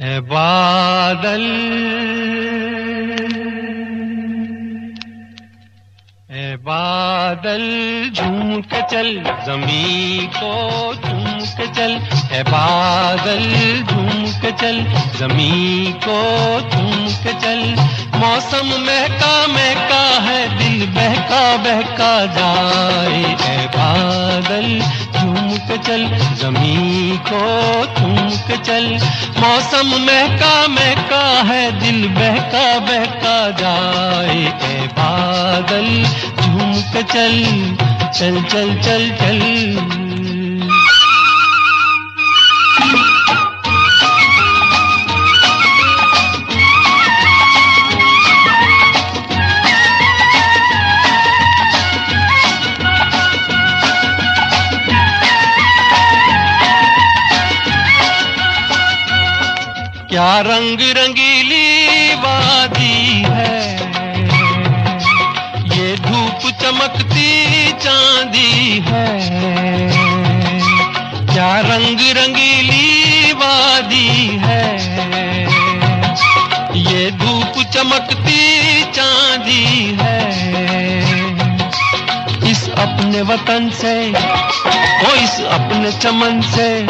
है बादल। ए बादल झूम के चल जमी को झूम के चल। ए बादल झूम के चल जमी को झूम के चल। मौसम महका महका है दिल बहका बहका जाए। ए बादल के चल जमी को के चल। मौसम महका महका है दिल बहका बहका जाए ए बादल। झूम के चल चल चल चल चल। क्या रंग रंगीली वादी है। ये धूप चमकती चांदी है। क्या रंग रंगीली वादी है। ये धूप चमकती चांदी है। इस अपने वतन से, ओ इस अपने चमन से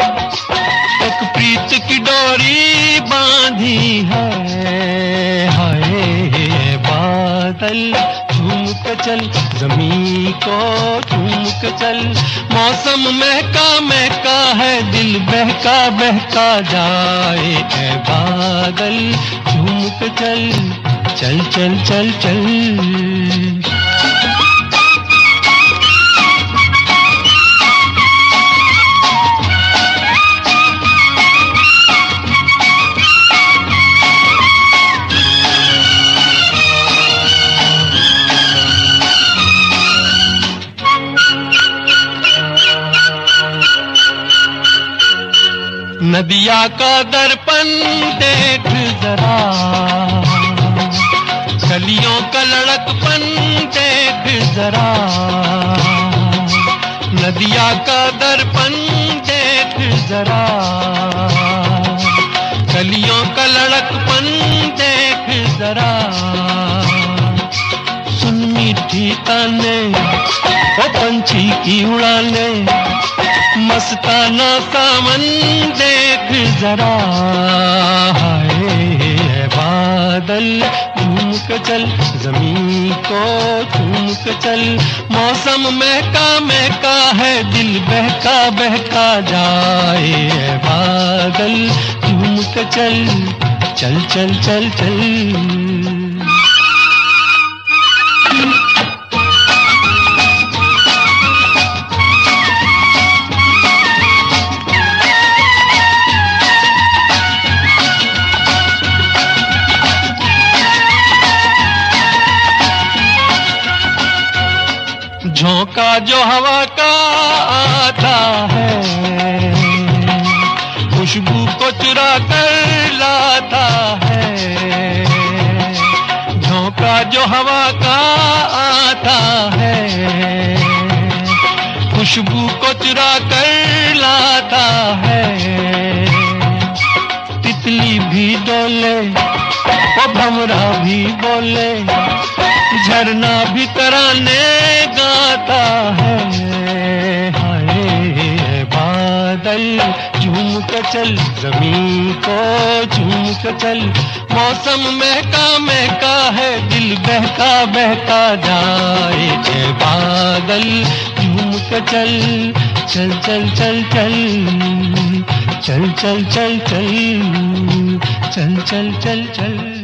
बादल झूम के चल, ज़मीन को झूम के चल। मौसम महका महका है, दिल बहका बहका जाए है बादल झूम के चल चल चल चल चल। नदिया का दर्पण देख जरा। कलियों का लड़कपन देख जरा। नदिया का दर्पण देख जरा। कलियों का लड़कपन देख जरा। सुन मीठी ताने, ओ पंछी की उड़ाने। मस्ताना सावन देख जरा हाय बादल के चल, ज़मीन को झूम के चल। मौसम महका महका है, दिल बहका बहका जाए बादल झूम के चल चल चल चल चल। झोंका जो हवा का आता है। खुशबू को चुरा कर लाता है। झोंका जो हवा का आता है। खुशबू को चुरा कर लाता है। तितली भी डोले, वो भमरा भी बोले। झरना भी तराने गाता है। बादल झूम चल, ज़मीन को झूम चल। मौसम महका महका है, दिल बहका बहका जाए। ए बादल झूम के चल चल चल चल चल। चल चल चल चल चल चल चल चल।